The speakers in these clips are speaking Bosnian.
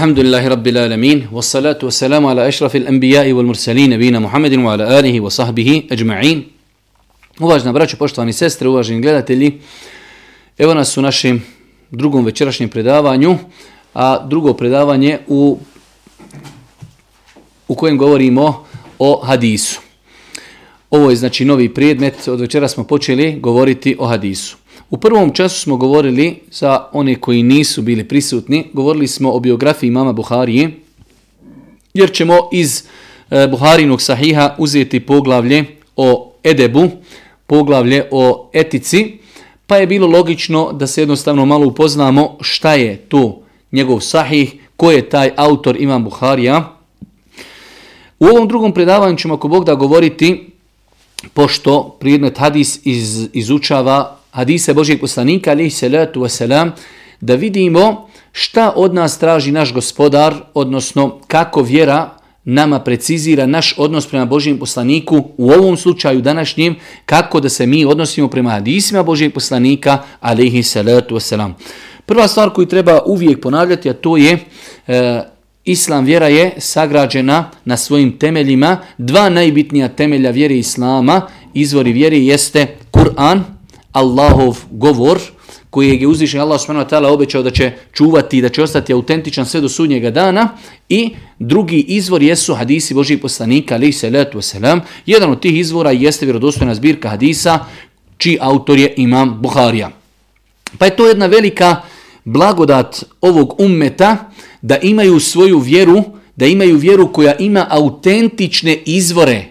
الحمد لله رب العالمين والصلاة والسلام على أشرف الأنبياء والمرسلين نبينا محمد وعلى آله وصحبه أجمعين Uvažna braćo, poštovani sestre, uvaženi gledatelji, evo nas u našem drugom večerašnjem predavanju, a drugo predavanje u, u kojem govorimo o hadisu. Ovo je znači novi predmet, od večera smo počeli govoriti o hadisu. U prvom času smo govorili, za one koji nisu bili prisutni, govorili smo o biografiji mama Buharije, jer ćemo iz e, Buharinog sahiha uzeti poglavlje o edebu, poglavlje o etici, pa je bilo logično da se jednostavno malo upoznamo šta je to njegov sahih, ko je taj autor Imam Buharija. U ovom drugom predavanju ćemo ako Bog da govoriti, pošto prijednet hadis iz, izučava hadise Božijeg poslanika, alihi salatu wasalam, da vidimo šta od nas traži naš gospodar, odnosno kako vjera nama precizira naš odnos prema Božijem poslaniku, u ovom slučaju današnjem, kako da se mi odnosimo prema hadisima Božijeg poslanika, alihi salatu wasalam. Prva stvar koju treba uvijek ponavljati, a to je e, Islam vjera je sagrađena na svojim temeljima. Dva najbitnija temelja vjere Islama, izvori vjere jeste Kur'an, Allahov govor, koji je uzvišen Allah subhanahu wa ta'ala obećao da će čuvati i da će ostati autentičan sve do sudnjega dana i drugi izvor jesu hadisi Božih poslanika ali se letu wasalam. Jedan od tih izvora jeste vjerodostojna zbirka hadisa čiji autor je Imam Buharija. Pa je to jedna velika blagodat ovog ummeta da imaju svoju vjeru, da imaju vjeru koja ima autentične izvore.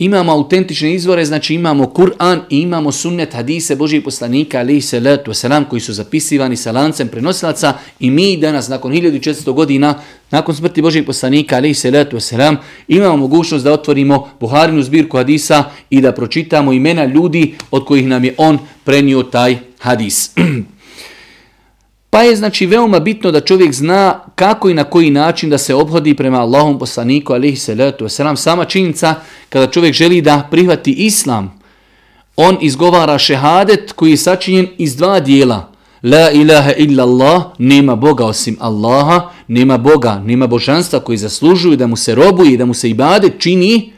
Imamo autentične izvore, znači imamo Kur'an i imamo sunnet hadise Božijeg poslanika alaihi salatu wasalam koji su zapisivani sa lancem prenosilaca i mi danas nakon 1400 godina nakon smrti Božijeg poslanika alaihi salatu wasalam imamo mogućnost da otvorimo Buharinu zbirku hadisa i da pročitamo imena ljudi od kojih nam je on prenio taj hadis. Pa je znači veoma bitno da čovjek zna kako i na koji način da se obhodi prema Allahom poslaniku alihi salatu wasalam. Sama činjenica kada čovjek želi da prihvati islam, on izgovara šehadet koji je sačinjen iz dva dijela. La ilaha illa Allah, nema Boga osim Allaha, nema Boga, nema božanstva koji zaslužuju da mu se robuje da mu se ibadet čini,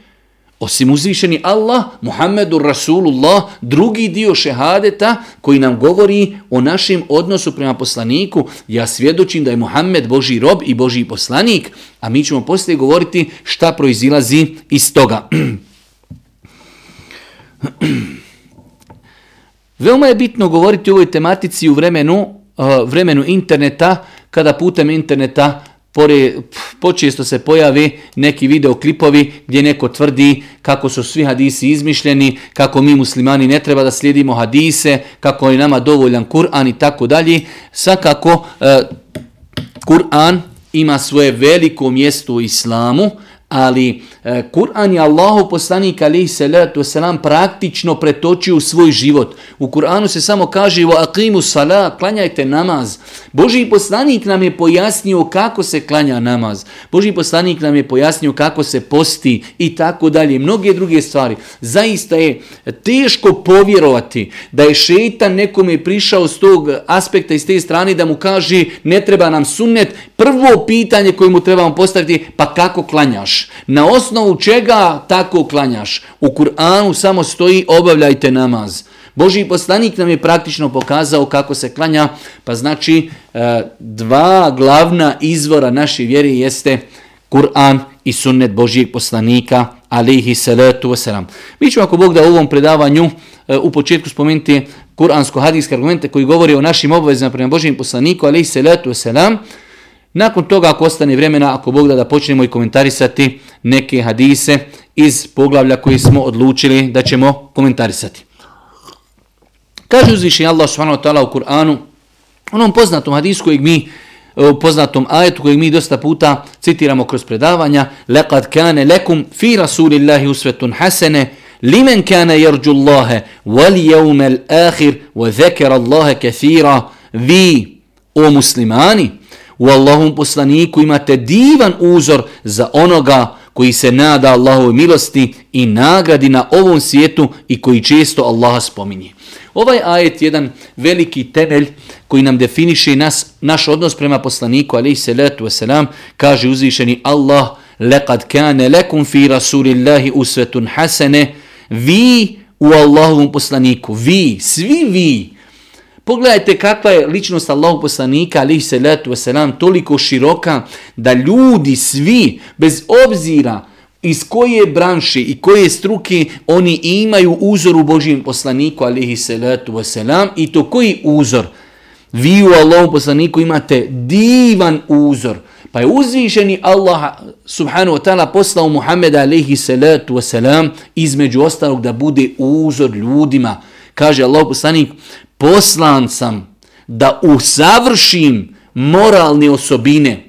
Osim uzvišeni Allah, Muhammedu Rasulullah, drugi dio šehadeta koji nam govori o našem odnosu prema poslaniku, ja svjedočim da je Muhammed Boži rob i Boži poslanik, a mi ćemo poslije govoriti šta proizilazi iz toga. Veoma je bitno govoriti o ovoj tematici u vremenu, vremenu interneta, kada putem interneta Pore, počesto se pojavi neki videoklipovi gdje neko tvrdi kako su svi hadisi izmišljeni, kako mi muslimani ne treba da slijedimo hadise, kako je nama dovoljan Kur'an i tako dalje. Svakako, eh, Kur'an ima svoje veliko mjesto u islamu, ali e, Kur'an je Allahu poslanik alaihi salatu wasalam praktično pretočio u svoj život. U Kur'anu se samo kaže wa aqimu salat, klanjajte namaz. Boži poslanik nam je pojasnio kako se klanja namaz. Boži poslanik nam je pojasnio kako se posti i tako dalje. Mnoge druge stvari. Zaista je teško povjerovati da je šeitan nekome prišao s tog aspekta i s te strane da mu kaže ne treba nam sunnet. Prvo pitanje koje mu trebamo postaviti pa kako klanjaš? Na osnovu čega tako klanjaš? U Kur'anu samo stoji obavljajte namaz. Boži poslanik nam je praktično pokazao kako se klanja, pa znači e, dva glavna izvora naše vjere jeste Kur'an i sunnet Božijeg poslanika, alihi salatu wasalam. Mi ćemo ako Bog da u ovom predavanju e, u početku spomenuti kuransko-hadijske argumente koji govori o našim obavezama prema Božijem poslaniku, alihi salatu wasalam, Nakon toga, ako ostane vremena, ako Bog da, da počnemo i komentarisati neke hadise iz poglavlja koji smo odlučili da ćemo komentarisati. Kaže uzvišenje Allah subhanahu wa ta'ala u Kur'anu, onom poznatom hadisu kojeg mi, u poznatom ajetu kojeg mi dosta puta citiramo kroz predavanja, لَقَدْ كَانَ لَكُمْ فِي رَسُولِ اللَّهِ أُسْوَةٌ حَسَنَ لِمَنْ كَانَ يَرْجُ اللَّهَ وَالْيَوْمَ الْآخِرِ وَذَكَرَ اللَّهَ كَثِيرًا Vi, o muslimani, u Allahom poslaniku imate divan uzor za onoga koji se nada Allahove milosti i nagradi na ovom svijetu i koji često Allaha spominje. Ovaj ajet je jedan veliki temelj koji nam definiše nas, naš odnos prema poslaniku, ali i salatu wasalam, kaže uzvišeni Allah, lekad kane lekum fi rasulillahi usvetun hasene, vi u Allahovom poslaniku, vi, svi vi, Pogledajte kakva je ličnost Allahog poslanika, alihi salatu wasalam, toliko široka, da ljudi svi, bez obzira iz koje branše i koje struke, oni imaju uzor u Božijem poslaniku, alihi salatu wasalam, i to koji uzor? Vi u Allahom poslaniku imate divan uzor. Pa je uzvišeni Allah subhanahu wa ta'ala poslao Muhammeda alaihi salatu wasalam između ostalog da bude uzor ljudima. Kaže Allah poslanik, poslan sam da usavršim moralne osobine.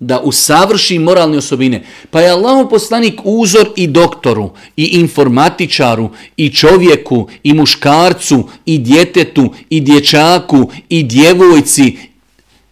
Da usavršim moralne osobine. Pa je Allah poslanik uzor i doktoru, i informatičaru, i čovjeku, i muškarcu, i djetetu, i dječaku, i djevojci,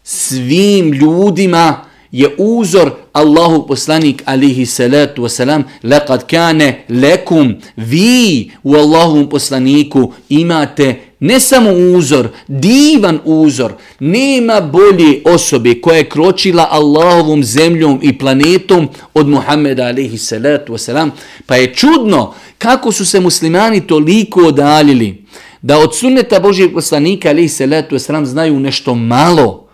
svim ljudima je uzor Allahu poslanik alihi salatu wasalam laqad kane lekum vi u Allahovom poslaniku imate ne samo uzor, divan uzor, nema bolje osobe koja je kročila Allahovom zemljom i planetom od Muhammeda alaihi salatu wasalam, pa je čudno kako su se muslimani toliko odaljili da od sunneta Božijeg poslanika alaihi salatu wasalam znaju nešto malo,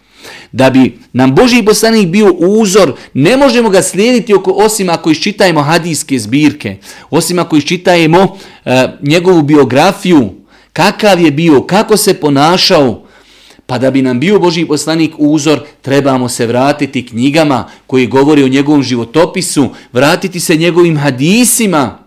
da bi nam Boži poslanik bio uzor, ne možemo ga slijediti oko, osim ako iščitajemo hadijske zbirke, osim ako iščitajemo e, njegovu biografiju, kakav je bio, kako se ponašao, pa da bi nam bio Boži poslanik uzor, trebamo se vratiti knjigama koji govori o njegovom životopisu, vratiti se njegovim hadisima,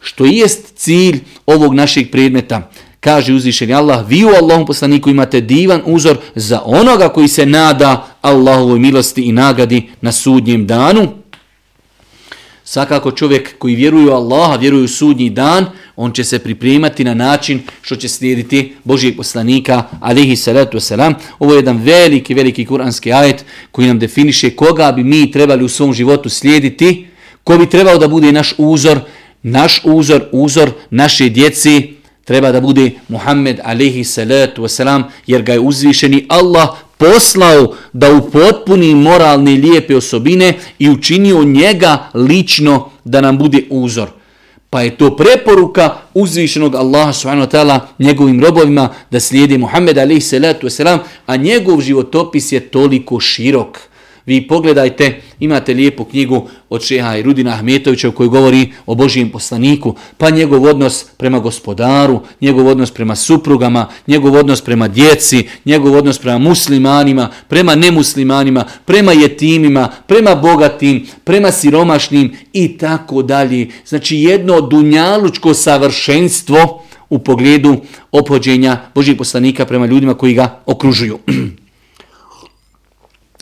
što jest cilj ovog našeg predmeta kaže uzvišeni Allah, vi u Allahom poslaniku imate divan uzor za onoga koji se nada Allahovoj milosti i nagradi na sudnjem danu. Svakako čovjek koji vjeruje u Allaha, vjeruje u sudnji dan, on će se pripremati na način što će slijediti Božijeg poslanika, alihi salatu wasalam. Ovo je jedan veliki, veliki kuranski ajet koji nam definiše koga bi mi trebali u svom životu slijediti, ko bi trebao da bude naš uzor, naš uzor, uzor naše djeci, treba da bude Muhammed alaihi salatu wasalam, jer ga je uzvišeni Allah poslao da upotpuni moralne lijepe osobine i učinio njega lično da nam bude uzor. Pa je to preporuka uzvišenog Allaha subhanahu wa ta'ala njegovim robovima da slijedi Muhammed alaihi salatu wasalam, a njegov životopis je toliko širok. Vi pogledajte, imate lijepu knjigu od šeha i Rudina Ahmetovića u kojoj govori o Božijem poslaniku, pa njegov odnos prema gospodaru, njegov odnos prema suprugama, njegov odnos prema djeci, njegov odnos prema muslimanima, prema nemuslimanima, prema jetimima, prema bogatim, prema siromašnim i tako dalje. Znači jedno dunjalučko savršenstvo u pogledu opođenja Božijeg poslanika prema ljudima koji ga okružuju.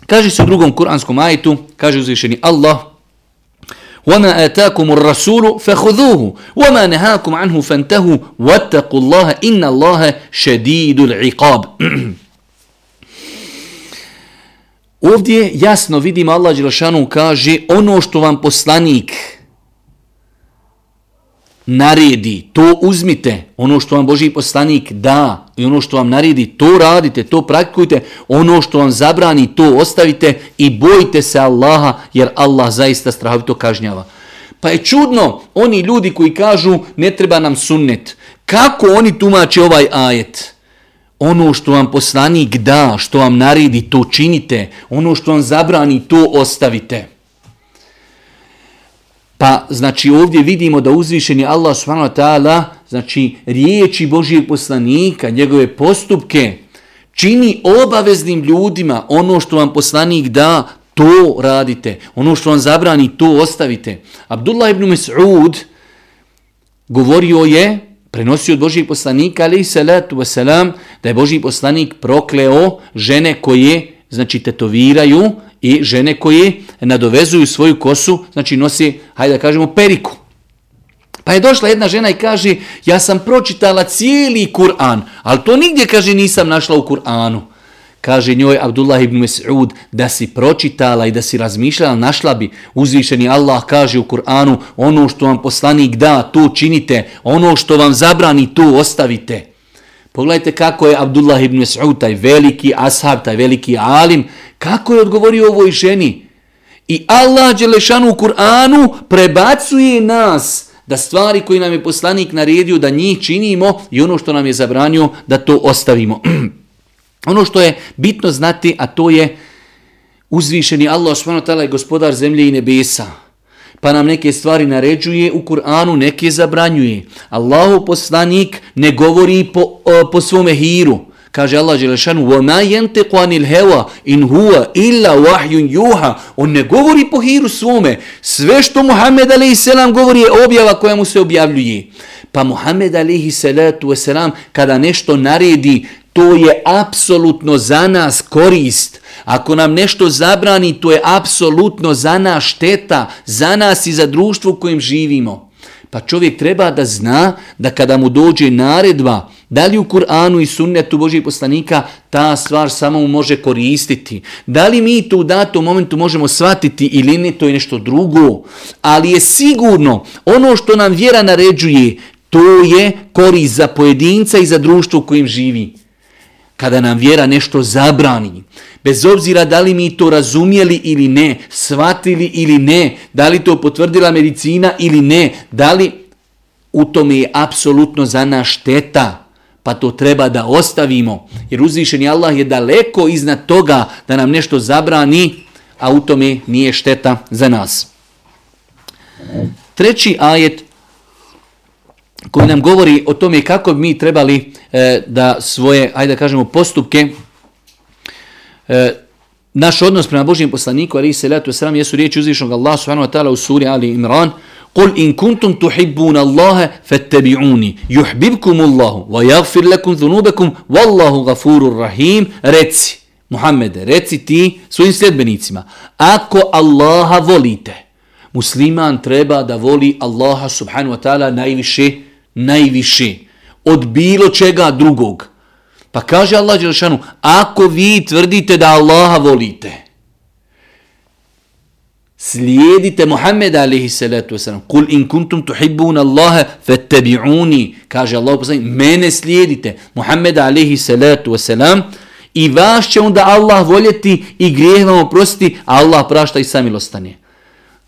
Kaže se u drugom kuranskom ajetu, kaže uzvišeni Allah, وَمَا آتَاكُمُ الرَّسُولُ فَخُذُوهُ وَمَا نَهَاكُمْ عَنْهُ فَانْتَهُ وَاتَّقُوا اللَّهَ إِنَّ اللَّهَ شَدِيدُ الْعِقَابِ Ovdje jasno vidimo Allah Đelšanu kaže ono što vam poslanik naredi, to uzmite, ono što vam Boži poslanik da i ono što vam naredi, to radite, to praktikujte, ono što vam zabrani, to ostavite i bojite se Allaha jer Allah zaista strahovito kažnjava. Pa je čudno, oni ljudi koji kažu ne treba nam sunnet, kako oni tumače ovaj ajet? Ono što vam poslanik da, što vam naredi, to činite, ono što vam zabrani, to ostavite. Pa znači ovdje vidimo da uzvišeni Allah subhanahu wa ta'ala, znači riječi Božijeg poslanika, njegove postupke, čini obaveznim ljudima ono što vam poslanik da, to radite. Ono što vam zabrani, to ostavite. Abdullah ibn Mas'ud govorio je, prenosio od Božijeg poslanika, ali i salatu wasalam, da je Božiji poslanik prokleo žene koje, znači, tetoviraju, i žene koje nadovezuju svoju kosu, znači nosi, hajde da kažemo, periku. Pa je došla jedna žena i kaže, ja sam pročitala cijeli Kur'an, ali to nigdje, kaže, nisam našla u Kur'anu. Kaže njoj Abdullah ibn Mas'ud da si pročitala i da si razmišljala, našla bi uzvišeni Allah kaže u Kur'anu ono što vam poslanik da, to činite, ono što vam zabrani, to ostavite. Pogledajte kako je Abdullah ibn Mas'ud, taj veliki ashab, taj veliki alim, kako je odgovorio ovoj ženi. I Allah Đelešanu u Kur'anu prebacuje nas da stvari koje nam je poslanik naredio da njih činimo i ono što nam je zabranio da to ostavimo. ono što je bitno znati, a to je uzvišeni Allah subhanahu je gospodar zemlje i nebesa. Pa nam neke stvari naređuje u Kur'anu, neke zabranjuje. Allahu poslanik ne govori po, po svome hiru. Kaže Allah Đelešanu, وَمَا يَنْتِقُ عَنِ الْهَوَا إِنْ هُوَ إِلَّا وَحْيٌ يُوحَ On ne govori po hiru svome. Sve što Muhammed a.s. govori je objava koja mu se objavljuje. Pa Muhammed a.s. kada nešto naredi, to je apsolutno za nas korist. Ako nam nešto zabrani, to je apsolutno za nas šteta, za nas i za društvo u kojem živimo. Pa čovjek treba da zna da kada mu dođe naredba, da li u Kur'anu i sunnetu Božih poslanika ta stvar samo može koristiti. Da li mi to u datom momentu možemo shvatiti ili ne, to je nešto drugo. Ali je sigurno ono što nam vjera naređuje, to je korist za pojedinca i za društvo u kojem živi. Kada nam vjera nešto zabrani, bez obzira da li mi to razumjeli ili ne, shvatili ili ne, da li to potvrdila medicina ili ne, da li u tome je apsolutno za nas šteta pa to treba da ostavimo. Jer uzvišeni Allah je daleko iznad toga da nam nešto zabrani, a u tome nije šteta za nas. Treći ajet koji nam govori o tome kako bi mi trebali e, da svoje, ajde da kažemo, postupke, e, naš odnos prema Božijem poslaniku, ali i salatu sram, jesu riječi uzvišnog Allah subhanahu wa ta'ala u suri Ali Imran, قل إن كنتم تحبون الله فاتبعوني يحببكم الله ويغفر لكم ذنوبكم والله غفور رحيم reci Muhammed, reci ti svojim sljedbenicima, ako Allaha volite, musliman treba da voli Allaha subhanahu wa ta'ala najviše, najviše, od bilo čega drugog. Pa kaže Allah Đelšanu, ako vi tvrdite da Allaha volite, Slijedite Muhammeda alaihi salatu wasalam. Kul in kuntum tuhibbun Allahe fattabi'uni. Kaže Allah poslanik, mene slijedite. Muhammeda alaihi salatu wasalam. I vas će onda Allah voljeti i grijeh vam oprostiti, a Allah prašta i samilostanje.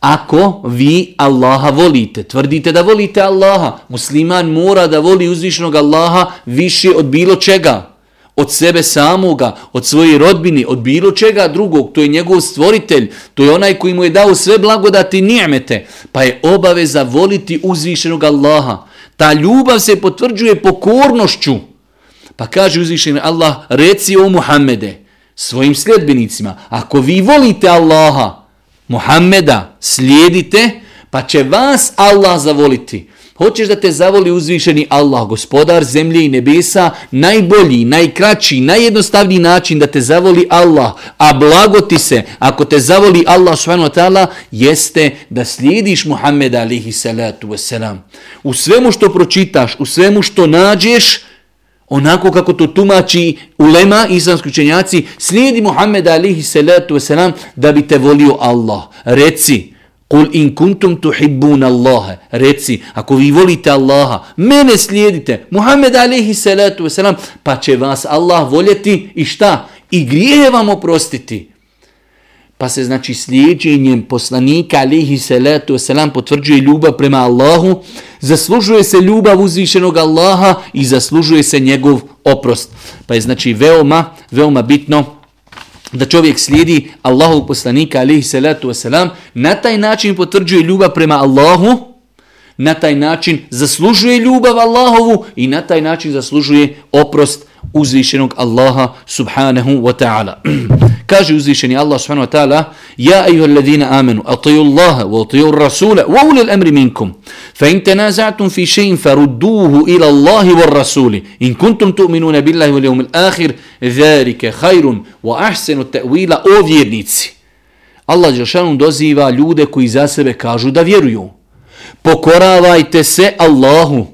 Ako vi Allaha volite, tvrdite da volite Allaha, musliman mora da voli uzvišnog Allaha više od bilo čega od sebe samoga, od svoje rodbine, od bilo čega drugog, to je njegov stvoritelj, to je onaj koji mu je dao sve blagodati i nijemete, pa je obaveza voliti uzvišenog Allaha. Ta ljubav se potvrđuje pokornošću. Pa kaže uzvišeni Allah, reci o Muhammede, svojim sljedbenicima, ako vi volite Allaha, Muhammeda, slijedite, pa će vas Allah zavoliti. Hoćeš da te zavoli uzvišeni Allah, gospodar zemlje i nebesa, najbolji, najkraći, najjednostavniji način da te zavoli Allah, a blagoti se, ako te zavoli Allah subhanahu wa ta'ala, jeste da slijediš Muhammeda alihi salatu wasalam. U svemu što pročitaš, u svemu što nađeš, onako kako to tumači ulema i islamski učenjaci, slijedi Muhammeda alihi salatu wasalam da bi te volio Allah. Reci, Kul in kuntum tuhibbuna Allaha. Reci, ako vi volite Allaha, mene slijedite. Muhammed alaihi salatu wasalam, pa će vas Allah voljeti i šta? I grijehe vam oprostiti. Pa se znači slijedjenjem poslanika alaihi salatu wasalam potvrđuje ljubav prema Allahu, zaslužuje se ljubav uzvišenog Allaha i zaslužuje se njegov oprost. Pa je znači veoma, veoma bitno da čovjek slijedi Allahu poslanika alihi salatu wasalam, na taj način potvrđuje ljubav prema Allahu, na taj način zaslužuje ljubav Allahovu i na taj način zaslužuje oprost uzvišenog Allaha subhanahu wa ta'ala. Kaže uzvišeni Allah subhanahu wa ta'ala Ja ejuha alladhina amenu, atiju Allaha, wa atiju Rasula, wa ulil amri minkum. Fa in tenaza'tum fi še'in farudduhu ila Allahi wa Rasuli. In kuntum tu'minuna billahi wal yawmil akhir dharike khairun wa ahsenu ta'wila o vjernici. Allah Đelšanom doziva ljude koji za sebe kažu da vjeruju. Pokoravajte se Allahu.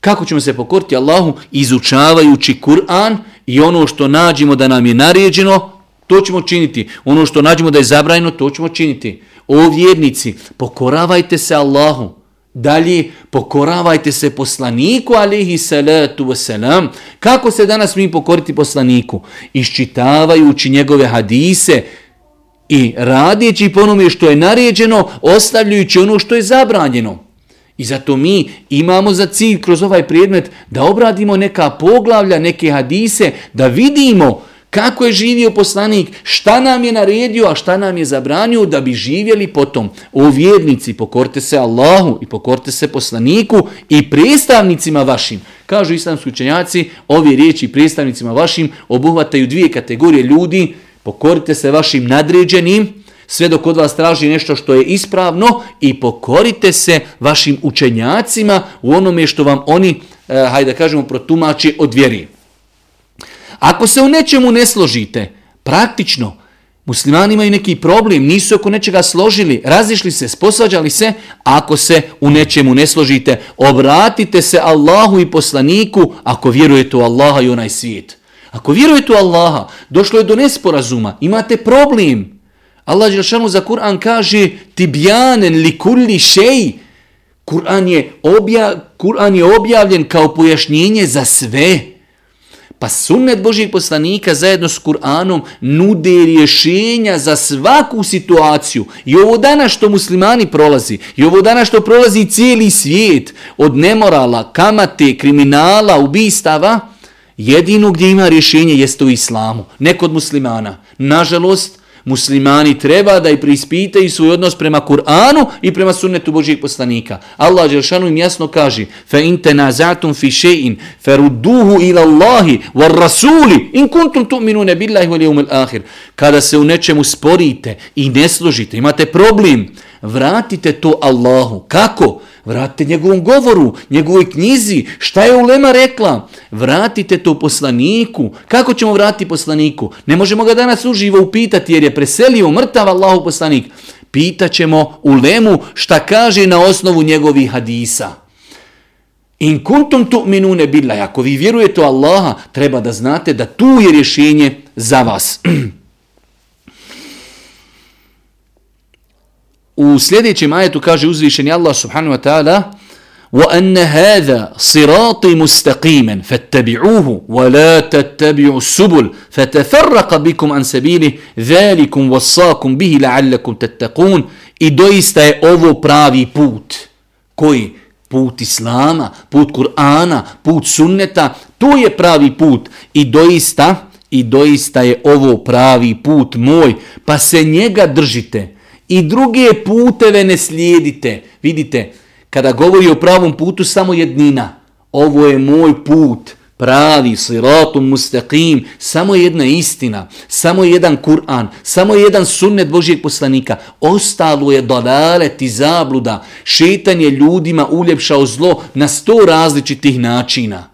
Kako ćemo se pokoriti Allahu? Izučavajući Kur'an I ono što nađemo da nam je naređeno, to ćemo činiti. Ono što nađemo da je zabranjeno, to ćemo činiti. O vjernici, pokoravajte se Allahu. Dalje, pokoravajte se poslaniku, alihi salatu wasalam. Kako se danas mi pokoriti poslaniku? Iščitavajući njegove hadise i radijeći po onome što je naređeno, ostavljajući ono što je zabranjeno. I zato mi imamo za cilj kroz ovaj predmet da obradimo neka poglavlja, neke hadise, da vidimo kako je živio poslanik, šta nam je naredio, a šta nam je zabranio da bi živjeli potom. O vjernici, pokorte se Allahu i pokorte se poslaniku i predstavnicima vašim. Kažu islamski učenjaci, ove riječi predstavnicima vašim obuhvataju dvije kategorije ljudi, pokorite se vašim nadređenim, sve dok od vas traži nešto što je ispravno i pokorite se vašim učenjacima u onome što vam oni, eh, hajde da kažemo, protumači od vjeri. Ako se u nečemu ne složite, praktično, muslimani imaju neki problem, nisu oko nečega složili, razišli se, sposvađali se, ako se u nečemu ne složite, obratite se Allahu i poslaniku ako vjerujete u Allaha i onaj svijet. Ako vjerujete u Allaha, došlo je do nesporazuma, imate problem. Allah Đelšanu za Kur'an kaže tibjanen li kulli šej. Kur'an je, obja, Kur'an je objavljen kao pojašnjenje za sve. Pa sunnet Božih poslanika zajedno s Kur'anom nude rješenja za svaku situaciju. I ovo dana što muslimani prolazi, i ovo dana što prolazi cijeli svijet od nemorala, kamate, kriminala, ubistava, jedino gdje ima rješenje jeste u islamu, ne kod muslimana. Nažalost, muslimani treba da i prispitaju svoj odnos prema Kur'anu i prema sunnetu Božijeg poslanika. Allah Đelšanu im jasno kaže fa in tenazatum fi še'in ferudduhu ila Allahi war rasuli in kuntum tu'minune billahi wal jevmil ahir. Kada se u nečemu sporite i ne složite, imate problem, vratite to Allahu. Kako? Vratite njegovom govoru, njegovoj knjizi. Šta je Ulema rekla? Vratite to poslaniku. Kako ćemo vratiti poslaniku? Ne možemo ga danas uživo upitati jer je preselio mrtav Allahov poslanik. Pitaćemo Ulemu šta kaže na osnovu njegovih hadisa. In kuntum tu'minune billah. Ako vi vjerujete u Allaha, treba da znate da tu je rješenje za vas. U sljedećem ajetu kaže uzvišeni Allah subhanahu wa ta'ala وَأَنَّ هَذَا صِرَاطِ مُسْتَقِيمًا فَاتَّبِعُوهُ وَلَا تَتَّبِعُوا السُّبُلِ فَتَفَرَّقَ بِكُمْ عَنْ سَبِيلِهِ ذَلِكُمْ وَصَّاكُمْ بِهِ لَعَلَّكُمْ تَتَّقُونَ I doista je ovo pravi put. Koji? Put Islama, put Kur'ana, put sunneta. To je pravi put. I doista, i doista je ovo pravi put moj. Pa se njega držite i druge puteve ne slijedite. Vidite, kada govori o pravom putu, samo jednina. Ovo je moj put, pravi, siratum, mustaqim, samo jedna istina, samo jedan Kur'an, samo jedan sunnet Božijeg poslanika. Ostalo je dalalet i zabluda. Šetan je ljudima uljepšao zlo na sto različitih načina.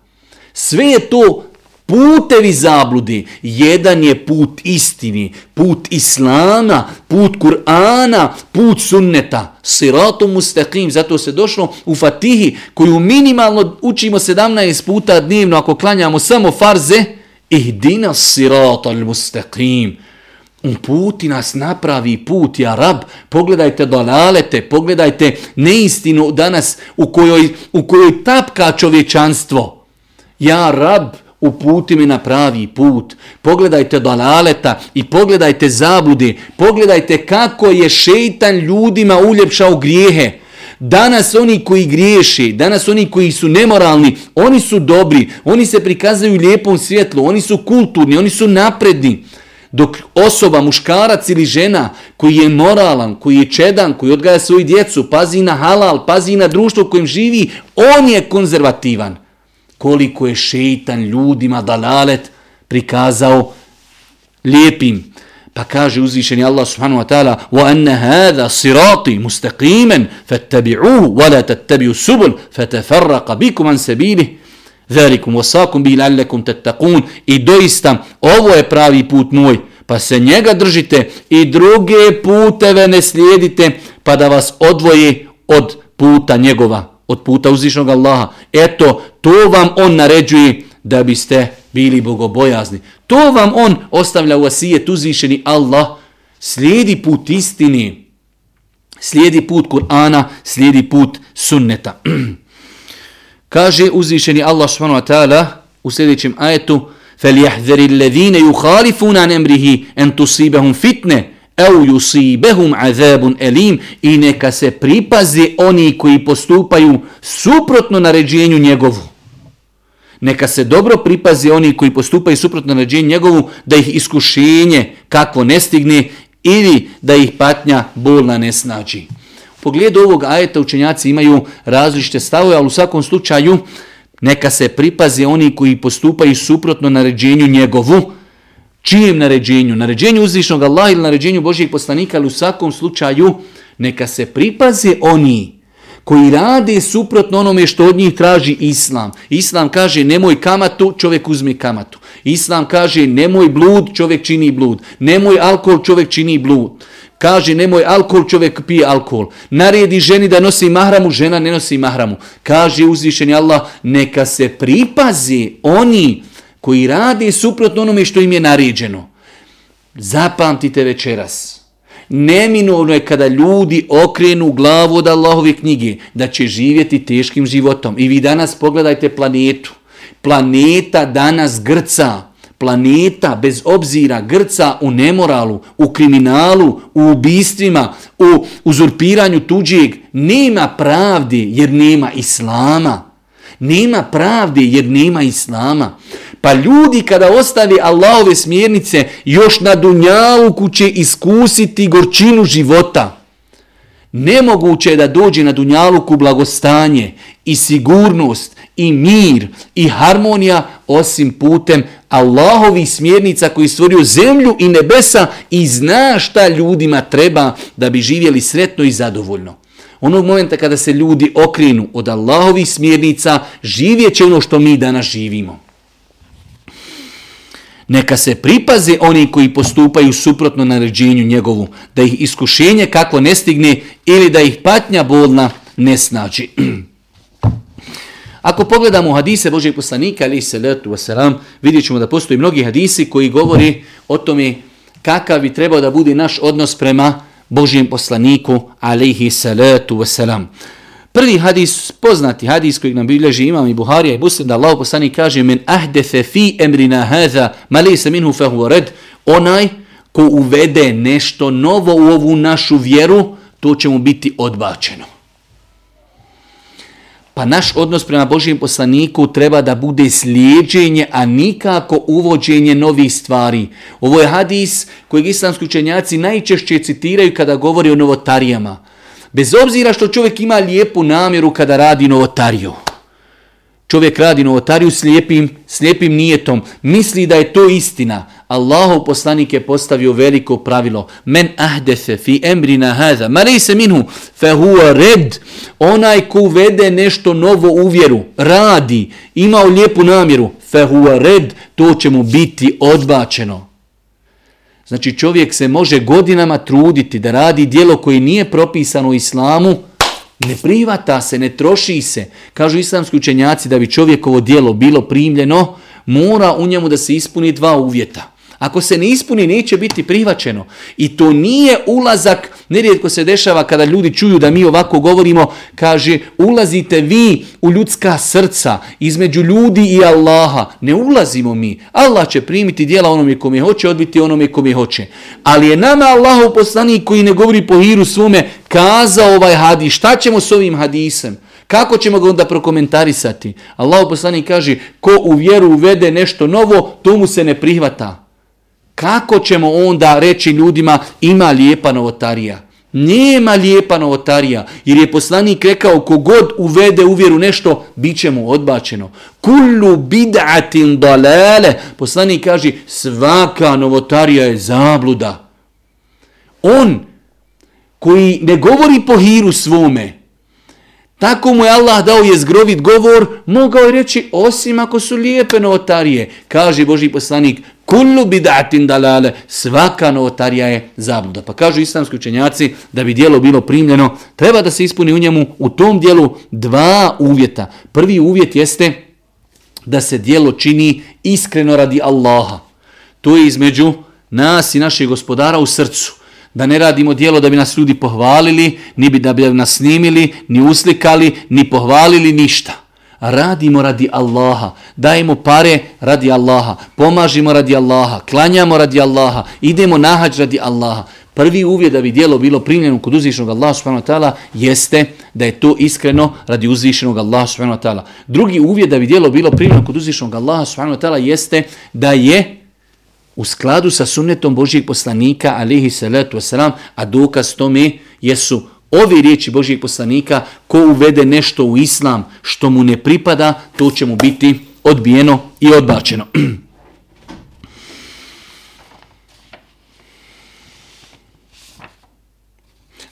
Sve je to putevi zablude, Jedan je put istini, put islama, put Kur'ana, put sunneta. Siratu mustaqim, zato se došlo u Fatihi, koju minimalno učimo 17 puta dnevno ako klanjamo samo farze, ihdina siratu mustaqim. Uputi nas napravi put, ja rab, pogledajte donalete, pogledajte neistinu danas u kojoj, u kojoj tapka čovječanstvo. Ja rab, uputi mi na pravi put. Pogledajte dalaleta i pogledajte zabude. Pogledajte kako je šeitan ljudima uljepšao grijehe. Danas oni koji griješe, danas oni koji su nemoralni, oni su dobri, oni se prikazuju lijepom svjetlu, oni su kulturni, oni su napredni. Dok osoba, muškarac ili žena koji je moralan, koji je čedan, koji odgaja svoju djecu, pazi na halal, pazi na društvo u kojem živi, on je konzervativan koliko je šeitan ljudima dalalet prikazao lijepim. Pa kaže uzvišeni Allah subhanahu wa ta'ala وَأَنَّ هَذَا صِرَاطِ مُسْتَقِيمًا فَاتَّبِعُوهُ وَلَا تَتَّبِعُوا سُبُلْ فَتَفَرَّقَ بِكُمْ عَنْ سَبِيلِهِ ذَلِكُمْ وَسَاكُمْ بِهِ لَعَلَّكُمْ تَتَّقُونَ I doista, ovo je pravi put moj, pa se njega držite i druge puteve ne slijedite, pa da vas odvoji od puta njegova od puta uzvišnog Allaha. Eto, to vam on naređuje da biste bili bogobojazni. To vam on ostavlja u asijet uzvišeni Allah. Slijedi put istini. Slijedi put Kur'ana, slijedi put sunneta. Kaže uzvišeni Allah subhanahu wa ta'ala u sljedećem ajetu فَلْيَحْذَرِ الَّذِينَ يُخَالِفُونَ عَنْ أَمْرِهِ أَنْ تُصِيبَهُمْ فِتْنَةً au yusibehum azabun alim. I neka se pripaze oni koji postupaju suprotno naređenju njegovu. Neka se dobro pripaze oni koji postupaju suprotno naređenju njegovu da ih iskušenje kakvo ne stigne ili da ih patnja bolna ne snađi. U pogledu ovog ajeta učenjaci imaju različite stavove ali u svakom slučaju neka se pripaze oni koji postupaju suprotno naređenju njegovu. Čijem naređenju? Naređenju uzvišnog Allaha ili naređenju Božijeg poslanika, ali u svakom slučaju neka se pripaze oni koji rade suprotno onome što od njih traži Islam. Islam kaže nemoj kamatu, čovjek uzme kamatu. Islam kaže nemoj blud, čovjek čini blud. Nemoj alkohol, čovjek čini blud. Kaže nemoj alkohol, čovjek pije alkohol. Naredi ženi da nosi mahramu, žena ne nosi mahramu. Kaže uzvišeni Allah, neka se pripazi oni koji rade suprotno onome što im je naređeno. Zapamtite večeras. Neminovno je kada ljudi okrenu glavu od Allahove knjige da će živjeti teškim životom. I vi danas pogledajte planetu. Planeta danas grca planeta bez obzira grca u nemoralu, u kriminalu, u ubistvima, u uzurpiranju tuđeg, nema pravde jer nema islama. Nema pravde jer nema islama. Pa ljudi kada ostavi Allahove smjernice, još na dunjaluku će iskusiti gorčinu života. Nemoguće je da dođe na dunjaluku blagostanje i sigurnost i mir i harmonija osim putem Allahovi smjernica koji stvorio zemlju i nebesa i zna šta ljudima treba da bi živjeli sretno i zadovoljno. Onog momenta kada se ljudi okrenu od Allahovih smjernica, živjet će ono što mi danas živimo. Neka se pripaze oni koji postupaju suprotno naređenju njegovu, da ih iskušenje kako ne stigne ili da ih patnja bolna ne snađi. Ako pogledamo hadise Božeg poslanika, ali se letu wasalam, vidjet ćemo da postoji mnogi hadisi koji govori o tome kakav bi trebao da bude naš odnos prema Božijem poslaniku, alaihi salatu wasalam. Prvi hadis, poznati hadis kojeg nam bilježi imam i Buharija i Muslim, da Allah poslanik kaže men ahdefe fi emrina hadha, mali se minhu fehu red, onaj ko uvede nešto novo u ovu našu vjeru, to će mu biti odbačeno. Pa naš odnos prema Božijem poslaniku treba da bude slijedženje, a nikako uvođenje novih stvari. Ovo je hadis kojeg islamski učenjaci najčešće citiraju kada govori o novotarijama. Bez obzira što čovjek ima lijepu namjeru kada radi novotariju. Čovjek radi novotariju slijepim, slijepim nijetom. Misli da je to istina. Allahov poslanik je postavio veliko pravilo. Men ahdese fi emrina hadha. Mari se minhu. Fe huwa red. Onaj ko vede nešto novo u vjeru. Radi. Imao lijepu namjeru. Fe huwa red. To će mu biti odbačeno. Znači čovjek se može godinama truditi da radi dijelo koje nije propisano u islamu, ne privata se, ne troši se. Kažu islamski učenjaci da bi čovjekovo dijelo bilo primljeno, mora u njemu da se ispuni dva uvjeta. Ako se ne ispuni, neće biti prihvaćeno. I to nije ulazak, nerijetko se dešava kada ljudi čuju da mi ovako govorimo, kaže, ulazite vi u ljudska srca, između ljudi i Allaha. Ne ulazimo mi. Allah će primiti dijela onome kome hoće, odbiti onome kome hoće. Ali je nama Allah poslanik koji ne govori po hiru svome, kazao ovaj hadis. Šta ćemo s ovim hadisem? Kako ćemo ga onda prokomentarisati? Allah poslanik kaže, ko u vjeru uvede nešto novo, to mu se ne prihvata. Kako ćemo onda reći ljudima ima lijepa novotarija? Nema lijepa novotarija, jer je poslanik rekao kogod uvede u vjeru nešto, bit će mu odbačeno. Kullu bid'atin dalale, poslanik kaže svaka novotarija je zabluda. On koji ne govori po hiru svome, Tako mu je Allah dao je zgrovit govor, mogao je reći osim ako su lijepe novotarije. Kaže Boži poslanik, kullu bidatin dalale, svaka novotarija je zabluda. Pa kažu islamski učenjaci da bi dijelo bilo primljeno, treba da se ispuni u njemu u tom dijelu dva uvjeta. Prvi uvjet jeste da se dijelo čini iskreno radi Allaha. To je između nas i našeg gospodara u srcu. Da ne radimo dijelo da bi nas ljudi pohvalili, ni bi da bi nas snimili, ni uslikali, ni pohvalili, ništa. Radimo radi Allaha, dajemo pare radi Allaha, pomažimo radi Allaha, klanjamo radi Allaha, idemo nahađ radi Allaha. Prvi uvjet da bi dijelo bilo primljeno kod uzvišenog Allaha subhanahu wa ta'ala jeste da je to iskreno radi uzvišenog Allaha subhanahu wa ta'ala. Drugi uvjet da bi dijelo bilo primljeno kod uzvišenog Allaha subhanahu wa ta'ala jeste da je u skladu sa sunnetom Božijeg poslanika alihi salatu wasalam, a dokaz tome jesu ove riječi Božijeg poslanika ko uvede nešto u islam što mu ne pripada, to će mu biti odbijeno i odbačeno.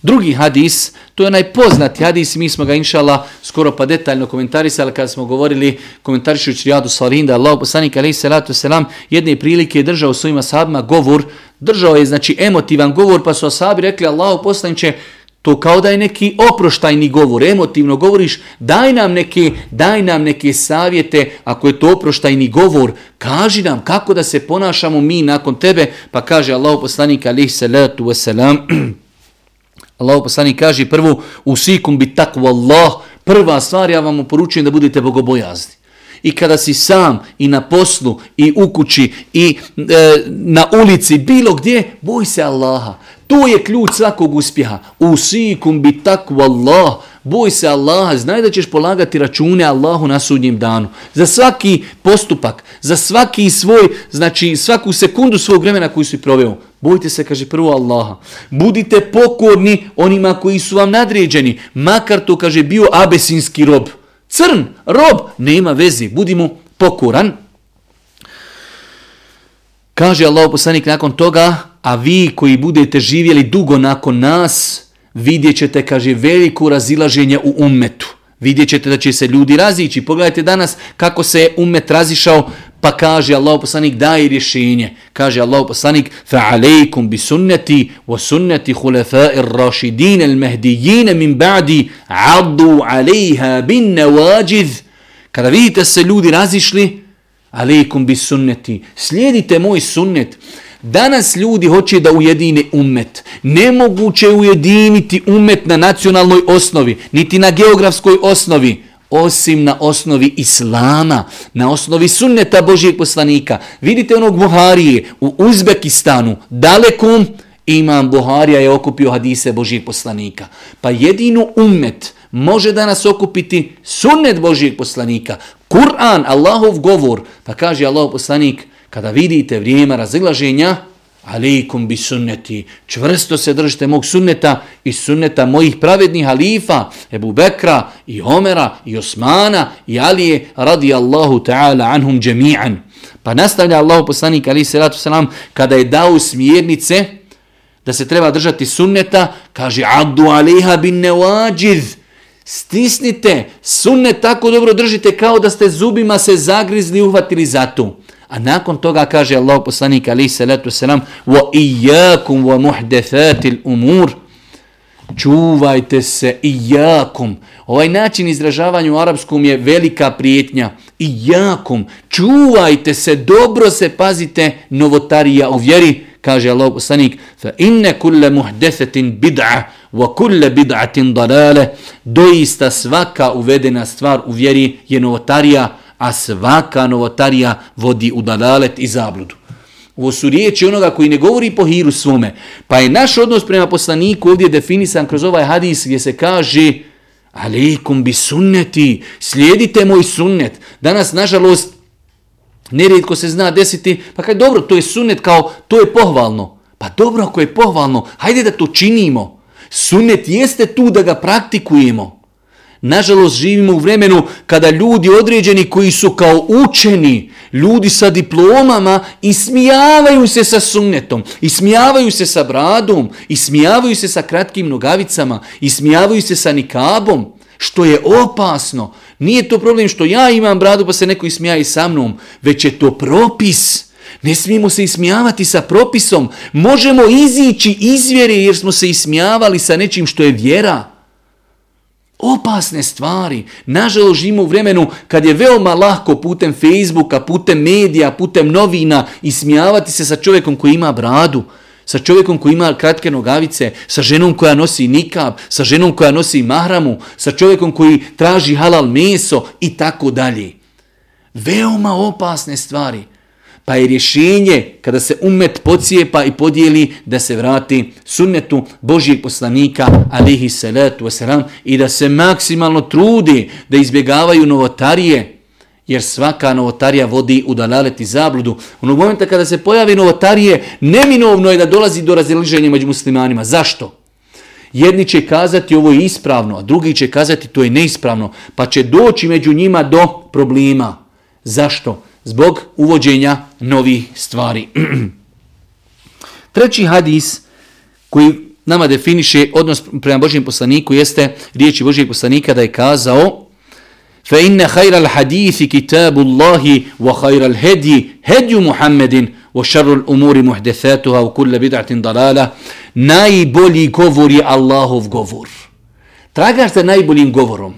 Drugi hadis, to je najpoznati hadis, mi smo ga inšala skoro pa detaljno komentarisali kada smo govorili komentarišući Rijadu Salihin da Allah poslanik alaih salatu selam jedne prilike je držao svojima sahabima govor, držao je znači emotivan govor pa su asabi rekli Allah poslaniće to kao da je neki oproštajni govor, emotivno govoriš, daj nam neke, daj nam neke savjete, ako je to oproštajni govor, kaži nam kako da se ponašamo mi nakon tebe, pa kaže Allah poslanik alaih salatu wasalam, Allah poslanik kaže prvo, usikum bi takvu Allah, prva stvar ja vam poručujem da budete bogobojazni. I kada si sam i na poslu i u kući i e, na ulici, bilo gdje, boj se Allaha. To je ključ svakog uspjeha. Usikum bi takvu Allah, boj se Allaha, znaj da ćeš polagati račune Allahu na sudnjem danu. Za svaki postupak, za svaki svoj, znači svaku sekundu svog vremena koju si proveo. Bojte se, kaže prvo Allaha. Budite pokorni onima koji su vam nadređeni. Makar to, kaže, bio abesinski rob. Crn, rob, nema vezi. Budimo pokoran. Kaže Allah poslanik nakon toga, a vi koji budete živjeli dugo nakon nas, vidjet ćete, kaže, veliku razilaženje u ummetu. Vidjet ćete da će se ljudi razići. Pogledajte danas kako se je ummet razišao, pa kaže Allah poslanik daje rješenje. Kaže Allah poslanik fa bi sunnati wa sunnati khulafa'ir rashidin al mahdiyyin min ba'di 'addu 'alayha bin nawajid. Kada vidite se ljudi razišli, alejkum bi sunnati. Slijedite moj sunnet. Danas ljudi hoće da ujedine umet. Nemoguće ujediniti umet na nacionalnoj osnovi, niti na geografskoj osnovi, osim na osnovi Islama, na osnovi sunneta Božijeg poslanika. Vidite onog Buharije u Uzbekistanu, dalekom, imam Buharija je okupio hadise Božijeg poslanika. Pa jedinu umet može danas okupiti sunnet Božijeg poslanika, Kur'an, Allahov govor, pa kaže Allahov poslanik, kada vidite vrijeme razilaženja, alikum bi sunneti, čvrsto se držite mog sunneta i sunneta mojih pravednih halifa, Ebu Bekra i Omera i Osmana i Alije radi Allahu ta'ala anhum džemi'an. Pa nastavlja Allahu poslanik ali se ratu kada je dao smjernice da se treba držati sunneta, kaže addu alejha bin nawajiz stisnite sunne tako dobro držite kao da ste zubima se zagrizli i uhvatili za tu. A nakon toga kaže Allah poslanik alaihi salatu wasalam wa iyakum wa muhdathatil umur. Čuvajte se iyakum ovaj način izražavanja u arapskom je velika prijetnja. Iyakum čuvajte se dobro se pazite novotarija u vjeri kaže Allah poslanik fa inne kulle muhdathatin bid'a wa kulle bid'atin dalale doista svaka uvedena stvar u vjeri je novotarija a svaka novotarija vodi u dalalet i zabludu. Ovo su riječi onoga koji ne govori po hiru svome. Pa je naš odnos prema poslaniku ovdje definisan kroz ovaj hadis gdje se kaže Aleikum bi sunneti, slijedite moj sunnet. Danas, nažalost, nerijetko se zna desiti, pa kaj dobro, to je sunnet kao, to je pohvalno. Pa dobro, ako je pohvalno, hajde da to činimo. Sunnet jeste tu da ga praktikujemo. Nažalost, živimo u vremenu kada ljudi određeni koji su kao učeni, ljudi sa diplomama, ismijavaju se sa sunnetom, ismijavaju se sa bradom, ismijavaju se sa kratkim nogavicama, ismijavaju se sa nikabom, što je opasno. Nije to problem što ja imam bradu pa se neko ismijaje sa mnom, već je to propis. Ne smijemo se ismijavati sa propisom. Možemo izići iz vjere jer smo se ismijavali sa nečim što je vjera. Opasne stvari. Nažalost, živimo u vremenu kad je veoma lahko putem Facebooka, putem medija, putem novina ismijavati se sa čovjekom koji ima bradu, sa čovjekom koji ima kratke nogavice, sa ženom koja nosi nikab, sa ženom koja nosi mahramu, sa čovjekom koji traži halal meso i tako dalje. Veoma opasne stvari. Pa je rješenje kada se umet pocijepa i podijeli da se vrati sunnetu Božijeg poslanika alihi salatu wasalam i da se maksimalno trudi da izbjegavaju novotarije jer svaka novotarija vodi u dalalet i zabludu. U momenta kada se pojavi novotarije neminovno je da dolazi do razliženja među muslimanima. Zašto? Jedni će kazati ovo je ispravno, a drugi će kazati to je neispravno, pa će doći među njima do problema. Zašto? zbog uvođenja novih stvari. Treći hadis koji nama definiše odnos prema Božijem poslaniku jeste riječi Božijeg poslanika da je kazao فَإِنَّ خَيْرَ الْحَدِيثِ كِتَابُ اللَّهِ وَخَيْرَ الْهَدِي هَدْيُ مُحَمَّدٍ وَشَرُّ الْأُمُورِ مُحْدَثَاتُهَا وَكُلَّ بِدْعَةٍ ضَلَالَ Najbolji govor je Allahov govor. Tragaš za najboljim govorom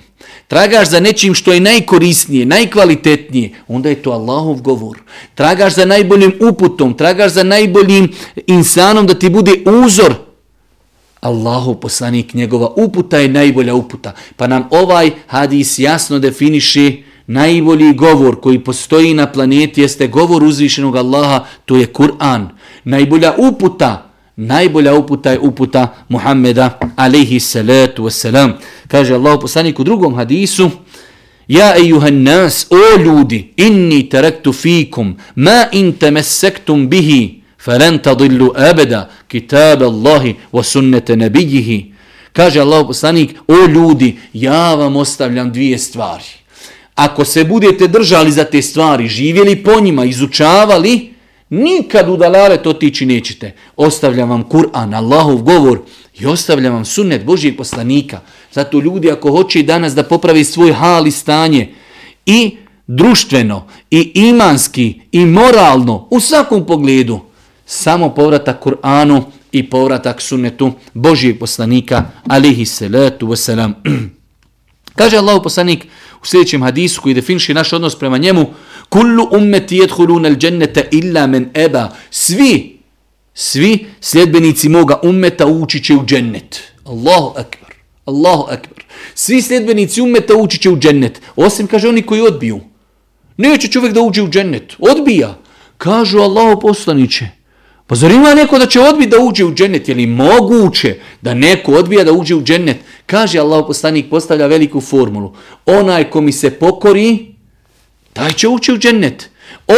tragaš za nečim što je najkorisnije, najkvalitetnije, onda je to Allahov govor. Tragaš za najboljim uputom, tragaš za najboljim insanom da ti bude uzor. Allahov poslanik, njegova uputa je najbolja uputa. Pa nam ovaj hadis jasno definiši najbolji govor koji postoji na planeti jeste govor uzvišenog Allaha, to je Kur'an. Najbolja uputa najbolja uputa je uputa Muhammeda alaihi salatu wasalam. Kaže Allah poslanik u drugom hadisu, Ja ejuhan nas, o ljudi, inni teraktu fikum, ma in temesektum bihi, فَلَنْ تَضِلُّ abeda, kitab اللَّهِ وَسُنَّةَ نَبِيِّهِ. Kaže Allah poslanik, o ljudi, ja vam ostavljam dvije stvari. Ako se budete držali za te stvari, živjeli po njima, izučavali, Nikad u dalalet otići nećete. Ostavljam vam Kur'an, Allahov govor i ostavljam vam sunnet Božijeg poslanika. Zato ljudi ako hoće danas da popravi svoj hal i stanje i društveno, i imanski, i moralno, u svakom pogledu, samo povratak Kur'anu i povratak sunnetu Božijeg poslanika, alihi salatu wasalam. Kaže Allah poslanik u sljedećem hadisu koji definiši naš odnos prema njemu, Kullu ummeti jedhuluna al džennete illa men eba. Svi, svi sljedbenici moga ummeta ući će u džennet. Allahu akbar. Allahu akbar. Svi sljedbenici ummeta ući će u džennet. Osim, kaže, oni koji odbiju. Neće čovjek da uđe u džennet. Odbija. Kažu Allahu poslaniće. Pa zar ima neko da će odbiti da uđe u džennet? Je li moguće da neko odbija da uđe u džennet? Kaže Allah poslanik, postavlja veliku formulu. Onaj ko mi se pokori, taj će ući u džennet.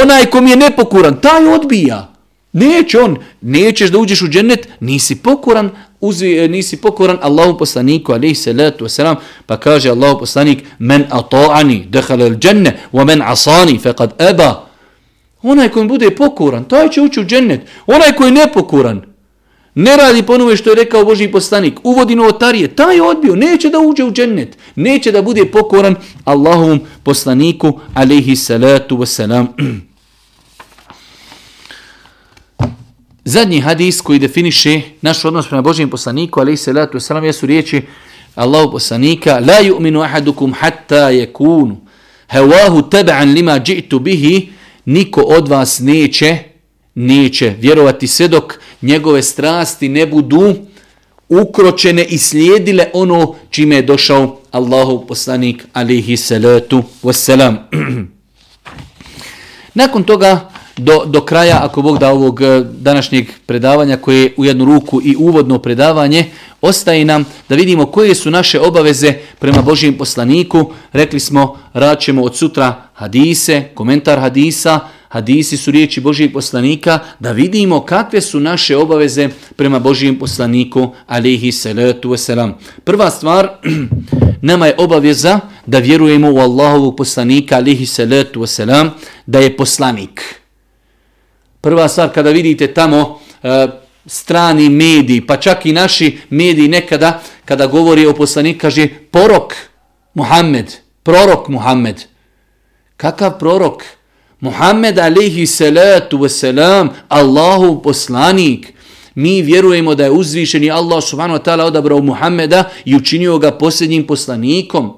Onaj kom je nepokuran, taj odbija. Neće on, nećeš da uđeš u džennet, nisi pokoran, uzvi, e, nisi pokoran Allahu poslaniku, alaihi salatu wasalam, pa kaže Allahu poslanik, men ata'ani, dakhala al-janna wa men asani, fekad eba. Onaj koji bude pokoran, taj će ući u džennet. Onaj koji je nepokoran, ne radi ponove što je rekao Boži poslanik, uvodi novotarije, taj je odbio, neće da uđe u džennet, neće da bude pokoran Allahovom poslaniku, alaihi salatu wasalam. Zadnji hadis koji definiše naš odnos prema Božijem poslaniku, alaihi salatu wasalam, jesu riječi Allahu poslanika, la yu'minu ahadukum hatta yakunu hawahu tab'an lima ji'tu bihi, niko od vas neće, neće vjerovati sve dok njegove strasti ne budu ukročene i slijedile ono čime je došao Allahov poslanik alihi salatu wassalam. Nakon toga, do, do kraja, ako Bog da ovog eh, današnjeg predavanja, koje je u jednu ruku i uvodno predavanje, ostaje nam da vidimo koje su naše obaveze prema Božijem poslaniku. Rekli smo, raćemo od sutra hadise, komentar hadisa, hadisi su riječi Božijeg poslanika, da vidimo kakve su naše obaveze prema Božijem poslaniku, alihi salatu wasalam. Prva stvar, nama je obaveza da vjerujemo u Allahovog poslanika, alihi salatu wasalam, da je poslanik. Prva stvar, kada vidite tamo e, strani mediji, pa čak i naši mediji nekada, kada govori o poslaniku, kaže porok Muhammed, prorok Muhammed. Kakav prorok? Muhammed alaihi salatu wasalam, Allahu poslanik, Mi vjerujemo da je uzvišeni Allah subhanahu wa ta'ala odabrao Muhammeda i učinio ga posljednjim poslanikom.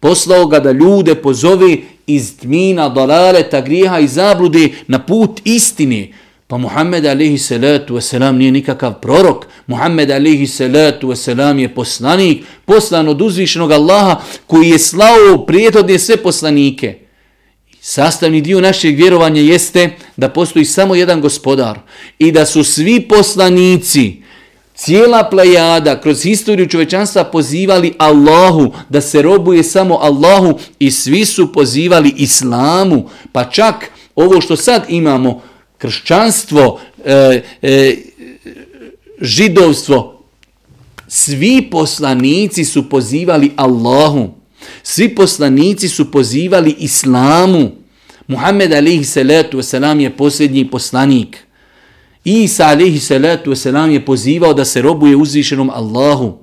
Poslao ga da ljude pozove iz tmina, dalaleta, grijeha i zablude na put istine. Pa Muhammed alaihi salatu wasalam nije nikakav prorok. Muhammed alaihi salatu wasalam je poslanik, poslan od uzvišenog Allaha koji je slao prijetodne sve poslanike. Sastavni dio našeg vjerovanja jeste da postoji samo jedan gospodar i da su svi poslanici, cijela plejada kroz historiju čovečanstva pozivali Allahu, da se robuje samo Allahu i svi su pozivali Islamu. Pa čak ovo što sad imamo, kršćanstvo, e, e, židovstvo, svi poslanici su pozivali Allahu. Svi poslanici su pozivali islamu. Muhammed alihi salatu wasalam je posljednji poslanik. Isa alaihi salatu wasalam je pozivao da se robuje uzvišenom Allahu.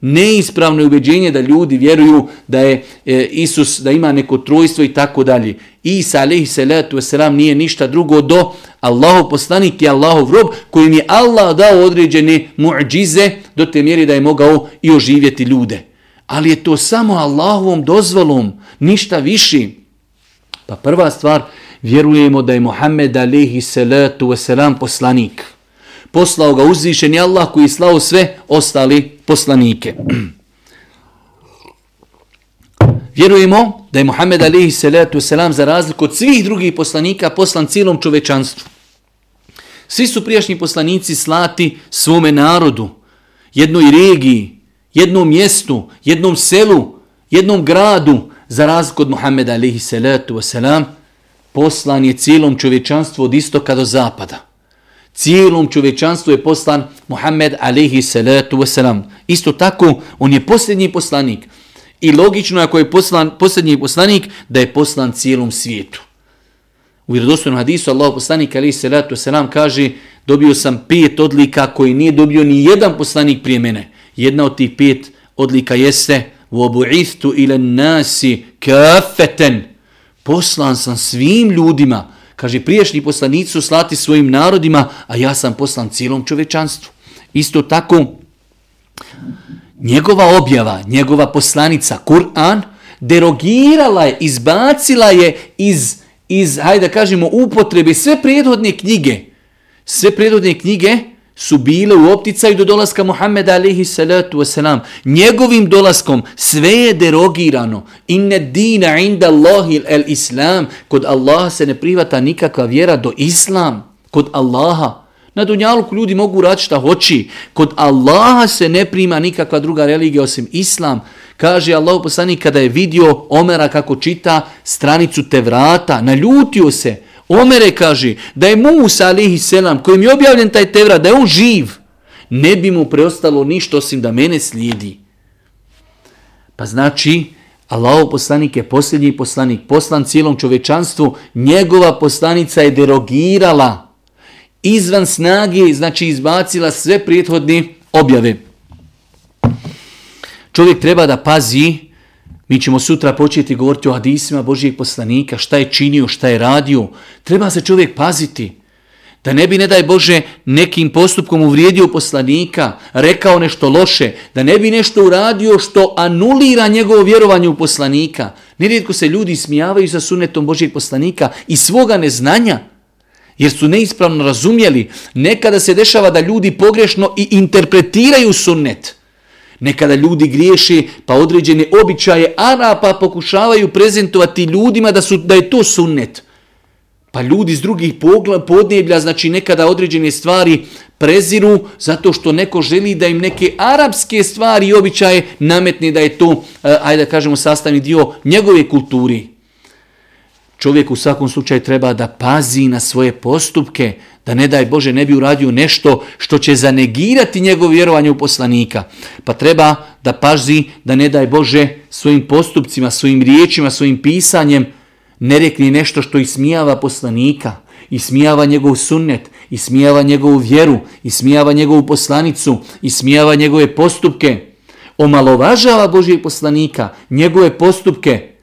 Neispravno je ubeđenje da ljudi vjeruju da je e, Isus, da ima neko trojstvo i tako dalje. Isa alaihi salatu wasalam nije ništa drugo do Allahu poslanik i Allahov rob kojim je Allah dao određene muđize do te mjeri da je mogao i oživjeti ljude ali je to samo Allahovom dozvolom, ništa viši. Pa prva stvar, vjerujemo da je Muhammed alaihi salatu wasalam poslanik. Poslao ga uzvišen je Allah koji je slao sve ostali poslanike. Vjerujemo da je Muhammed alaihi salatu wasalam za razliku od svih drugih poslanika poslan cijelom čovečanstvu. Svi su prijašnji poslanici slati svome narodu, jednoj regiji, jednom mjestu, jednom selu, jednom gradu, za razliku od Muhammeda alaihi salatu wasalam, poslan je cijelom čovječanstvu od istoka do zapada. Cijelom čovječanstvu je poslan Muhammed alihi salatu wasalam. Isto tako, on je posljednji poslanik. I logično ako je poslan, posljednji poslanik, da je poslan cijelom svijetu. U vjerodostojnom hadisu Allah poslanik alihi salatu wasalam kaže dobio sam pet odlika koji nije dobio ni jedan poslanik prije mene. Jedna od tih pet odlika jeste وَبُعِثْتُ إِلَى النَّاسِ كَافَتًا Poslan sam svim ljudima. Kaže, priješnji poslanici su slati svojim narodima, a ja sam poslan cijelom čovečanstvu. Isto tako, njegova objava, njegova poslanica, Kur'an, derogirala je, izbacila je iz, iz hajde da kažemo, upotrebe sve prijedhodne knjige. Sve prijedhodne knjige, su bile u opticaju do dolaska Muhammeda alaihi salatu wasalam. Njegovim dolaskom sve je derogirano. Inne dina inda Allahi el islam. Kod Allaha se ne privata nikakva vjera do islam. Kod Allaha. Na dunjalku ljudi mogu raditi šta hoći. Kod Allaha se ne prima nikakva druga religija osim islam. Kaže Allah poslanik kada je vidio Omera kako čita stranicu Tevrata, naljutio se. Omere kaže da je Musa alihi selam kojim je objavljen taj tevrat, da je on živ, ne bi mu preostalo ništa osim da mene slijedi. Pa znači, Allaho poslanik je posljednji poslanik, poslan cijelom čovečanstvu, njegova poslanica je derogirala izvan snage, znači izbacila sve prijethodne objave. Čovjek treba da pazi Mi ćemo sutra početi govoriti o hadisima Božijeg poslanika, šta je činio, šta je radio. Treba se čovjek paziti. Da ne bi, ne daj Bože, nekim postupkom uvrijedio poslanika, rekao nešto loše, da ne bi nešto uradio što anulira njegovo vjerovanje u poslanika. Nerijetko se ljudi smijavaju za sunetom Božijeg poslanika i svoga neznanja, jer su neispravno razumjeli. Nekada se dešava da ljudi pogrešno i interpretiraju sunnet. Nekada ljudi griješi pa određene običaje Arapa pokušavaju prezentovati ljudima da su da je to sunnet. Pa ljudi iz drugih podneblja, znači nekada određene stvari preziru zato što neko želi da im neke arapske stvari i običaje nametne da je to, eh, ajde da kažemo, sastavni dio njegove kulturi. Čovjek u svakom slučaju treba da pazi na svoje postupke, da ne daj Bože ne bi uradio nešto što će zanegirati njegov vjerovanje u poslanika. Pa treba da pazi da ne daj Bože svojim postupcima, svojim riječima, svojim pisanjem ne rekne nešto što ismijava poslanika, ismijava njegov sunnet, ismijava njegovu vjeru, ismijava njegovu poslanicu, ismijava njegove postupke, omalovažava Božijeg poslanika, njegove postupke.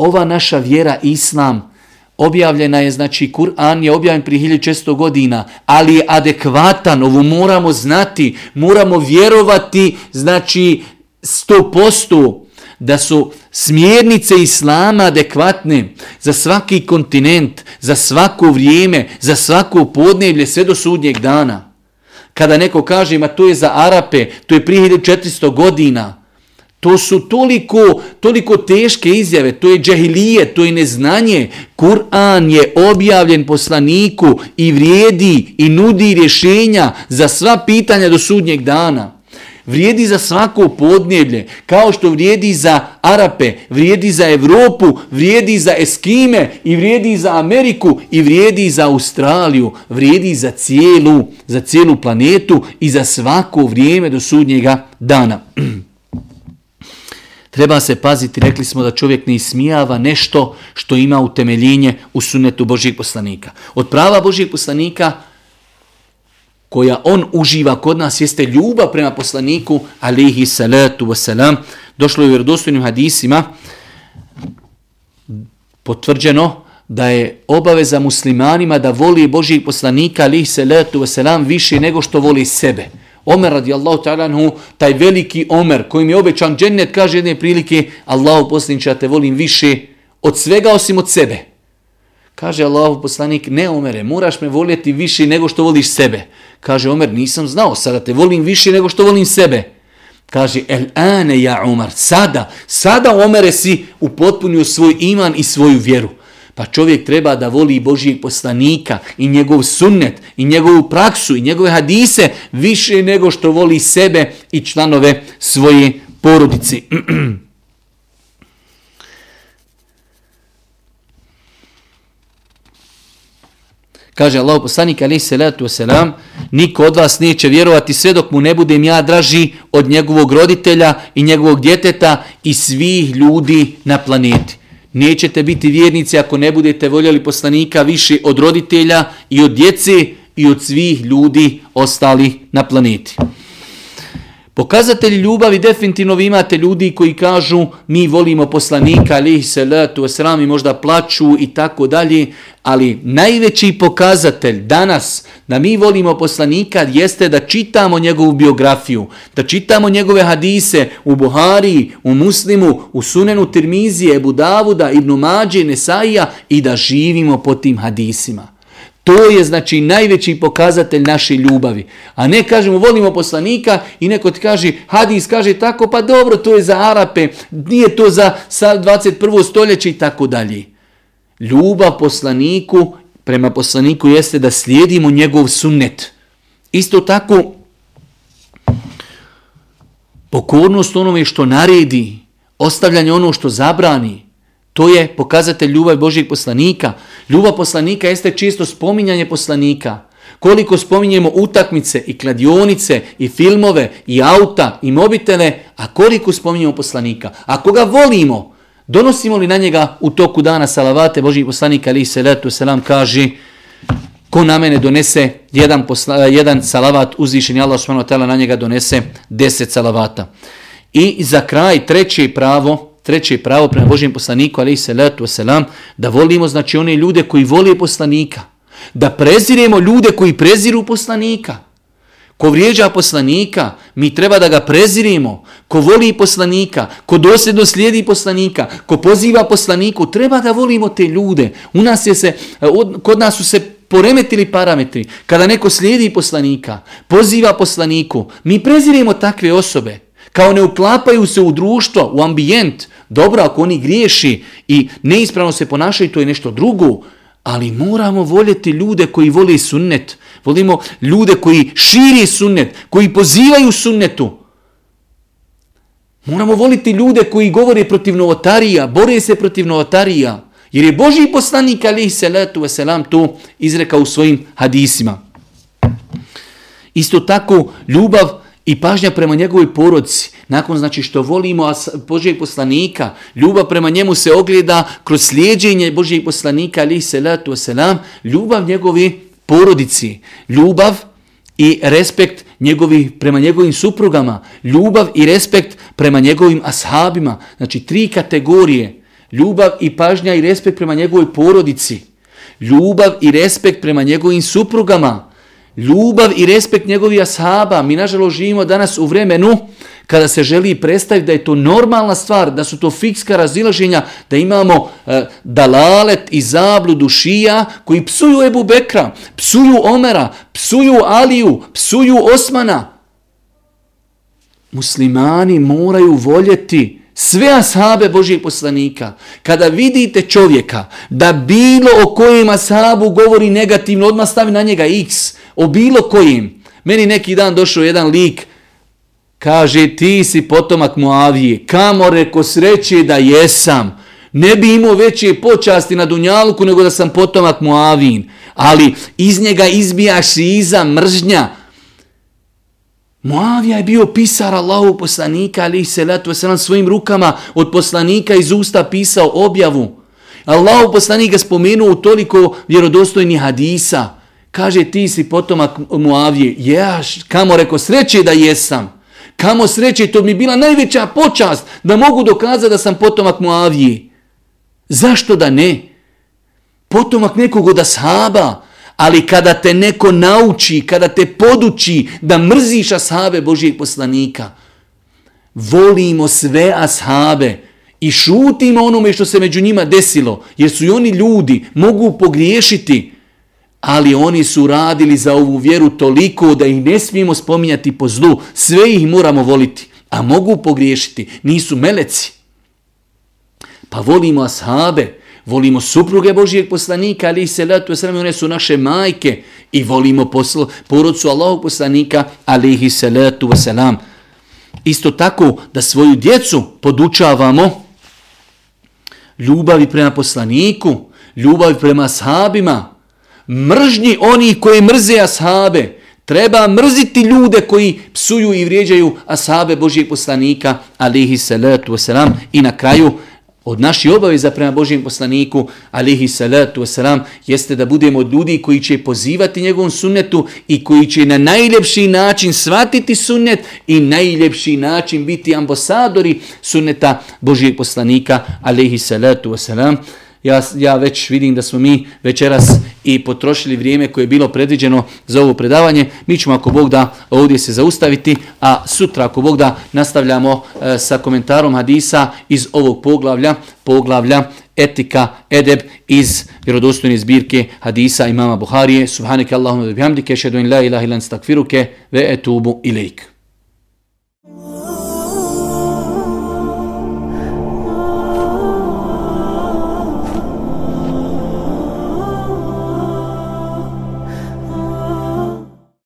Ova naša vjera, islam, objavljena je, znači Kur'an je objavljen prije 1600 godina, ali je adekvatan, ovo moramo znati, moramo vjerovati, znači 100% da su smjernice Islama adekvatne za svaki kontinent, za svako vrijeme, za svako podnevlje, sve do sudnjeg dana. Kada neko kaže, ma to je za Arape, to je prije 1400 godina, To su toliko, toliko teške izjave, to je džahilije, to je neznanje. Kur'an je objavljen poslaniku i vrijedi i nudi rješenja za sva pitanja do sudnjeg dana. Vrijedi za svako podneblje, kao što vrijedi za Arape, vrijedi za Evropu, vrijedi za Eskime i vrijedi za Ameriku i vrijedi za Australiju, vrijedi za cijelu, za cijelu planetu i za svako vrijeme do sudnjega dana. Treba se paziti, rekli smo da čovjek ne ismijava nešto što ima utemeljenje u sunetu Božijeg poslanika. Od prava Božijeg poslanika koja on uživa kod nas jeste ljubav prema poslaniku alihi salatu wasalam. Došlo je u vjerodostojnim hadisima potvrđeno da je obaveza muslimanima da voli Božijeg poslanika alihi salatu wasalam više nego što voli sebe. Omer radijallahu ta'ala anhu, taj veliki Omer kojim je obećan džennet, kaže jedne prilike, Allahu poslaniče, ja te volim više od svega osim od sebe. Kaže Allahu poslanik, ne Omere, moraš me voljeti više nego što voliš sebe. Kaže Omer, nisam znao, sada te volim više nego što volim sebe. Kaže, el ane ja Omar, sada, sada Omere si upotpunio svoj iman i svoju vjeru. Pa čovjek treba da voli Božijeg poslanika i njegov sunnet i njegovu praksu i njegove hadise više nego što voli sebe i članove svoje porodice. Kaže Allah poslanik alaih salatu wasalam, niko od vas neće vjerovati sve dok mu ne budem ja draži od njegovog roditelja i njegovog djeteta i svih ljudi na planeti. Nećete biti vjernici ako ne budete voljeli poslanika više od roditelja i od djece i od svih ljudi ostali na planeti. Pokazatelji ljubavi definitivno vi imate ljudi koji kažu mi volimo poslanika, alihi salatu wasalam i možda plaću i tako dalje, ali najveći pokazatelj danas da mi volimo poslanika jeste da čitamo njegovu biografiju, da čitamo njegove hadise u Buhari, u Muslimu, u Sunenu Tirmizije, Ebu Davuda, Ibnu Mađe, Nesaija i da živimo po tim hadisima. To je znači najveći pokazatelj naše ljubavi. A ne kažemo volimo poslanika i neko ti kaže hadis kaže tako pa dobro to je za Arape, nije to za 21. stoljeće i tako dalje. Ljubav poslaniku prema poslaniku jeste da slijedimo njegov sunnet. Isto tako pokornost onome što naredi, ostavljanje ono što zabrani, To je pokazatelj ljubav Božijeg poslanika. Ljubav poslanika jeste čisto spominjanje poslanika. Koliko spominjemo utakmice i kladionice i filmove i auta i mobitele, a koliko spominjemo poslanika. Ako ga volimo, donosimo li na njega u toku dana salavate Božijeg poslanika ali se letu selam kaže ko na mene donese jedan, posla, jedan salavat uzvišen Allah subhanahu wa na njega donese deset salavata. I za kraj treće pravo treće pravo prema Božijem poslaniku, ali i salatu wasalam, da volimo znači one ljude koji voli poslanika. Da preziremo ljude koji preziru poslanika. Ko vrijeđa poslanika, mi treba da ga prezirimo. Ko voli poslanika, ko dosljedno slijedi poslanika, ko poziva poslaniku, treba da volimo te ljude. U nas je se, kod nas su se poremetili parametri. Kada neko slijedi poslanika, poziva poslaniku, mi preziremo takve osobe. Kao ne uklapaju se u društvo, u ambijent, Dobro, ako oni griješi i neispravno se ponašaju, to je nešto drugo. Ali moramo voljeti ljude koji voli sunnet. Volimo ljude koji širi sunnet, koji pozivaju sunnetu. Moramo voliti ljude koji govore protiv novotarija, bore se protiv novotarija. Jer je Boži poslanik, alihi salatu wasalam, to izrekao u svojim hadisima. Isto tako, ljubav i pažnja prema njegovoj porodci, nakon znači što volimo Božijeg poslanika, ljubav prema njemu se ogleda kroz slijedženje Božijeg poslanika, ali se letu selam, ljubav njegovi porodici, ljubav i respekt njegovi, prema njegovim suprugama, ljubav i respekt prema njegovim ashabima, znači tri kategorije, ljubav i pažnja i respekt prema njegovoj porodici, ljubav i respekt prema njegovim suprugama, ljubav i respekt njegovih ashaba. Mi nažalost živimo danas u vremenu kada se želi predstaviti da je to normalna stvar, da su to fikska razilaženja, da imamo e, dalalet i zabludu šija koji psuju Ebu Bekra, psuju Omera, psuju Aliju, psuju Osmana. Muslimani moraju voljeti sve ashabe Božijeg poslanika. Kada vidite čovjeka da bilo o kojem ashabu govori negativno, odmah stavi na njega x, o bilo kojim. Meni neki dan došao jedan lik Kaže, ti si potomak Moavije. Kamo reko sreće da jesam. Ne bi imao veće počasti na Dunjaluku nego da sam potomak Moavin. Ali iz njega izbija šiza, mržnja. Muavija je bio pisar Allahu poslanika, ali se letu selam svojim rukama od poslanika iz usta pisao objavu. Allahu ga spomenuo toliko vjerodostojnih hadisa. Kaže, ti si potomak Muavije, ja kamo reko sreće da jesam. Kamo sreće, to mi bila najveća počast da mogu dokazati da sam potomak Muavije. Zašto da ne? Potomak nekog od ashaba, ali kada te neko nauči, kada te poduči da mrziš ashabe Božijeg poslanika, volimo sve ashabe i šutimo onome što se među njima desilo, jer su i oni ljudi, mogu pogriješiti, ali oni su radili za ovu vjeru toliko da ih ne smijemo spominjati po zlu. Sve ih moramo voliti, a mogu pogriješiti. Nisu meleci. Pa volimo ashabe, volimo supruge Božijeg poslanika, ali i salatu wasalam, one su naše majke i volimo posl, porodcu Allahog poslanika, ali i salatu wasalam. Isto tako da svoju djecu podučavamo ljubavi prema poslaniku, ljubavi prema ashabima, mržnji oni koji mrze ashabe. Treba mrziti ljude koji psuju i vrijeđaju ashabe Božijeg poslanika, alihi salatu wasalam. I na kraju, od naši obaveza prema Božijem poslaniku, alihi salatu wasalam, jeste da budemo od ljudi koji će pozivati njegovom sunnetu i koji će na najljepši način svatiti sunnet i najljepši način biti ambasadori sunneta Božijeg poslanika, alihi salatu wasalam. Ja, ja već vidim da smo mi večeras i potrošili vrijeme koje je bilo predviđeno za ovo predavanje. Mi ćemo ako Bog da ovdje se zaustaviti, a sutra ako Bog da nastavljamo e, sa komentarom hadisa iz ovog poglavlja, poglavlja etika, edeb iz vjerodostojne zbirke hadisa imama Buharije. Subhaneke Allahumma bihamdike, šedu in la ilaha ilan stakfiruke, ve etubu ilaik.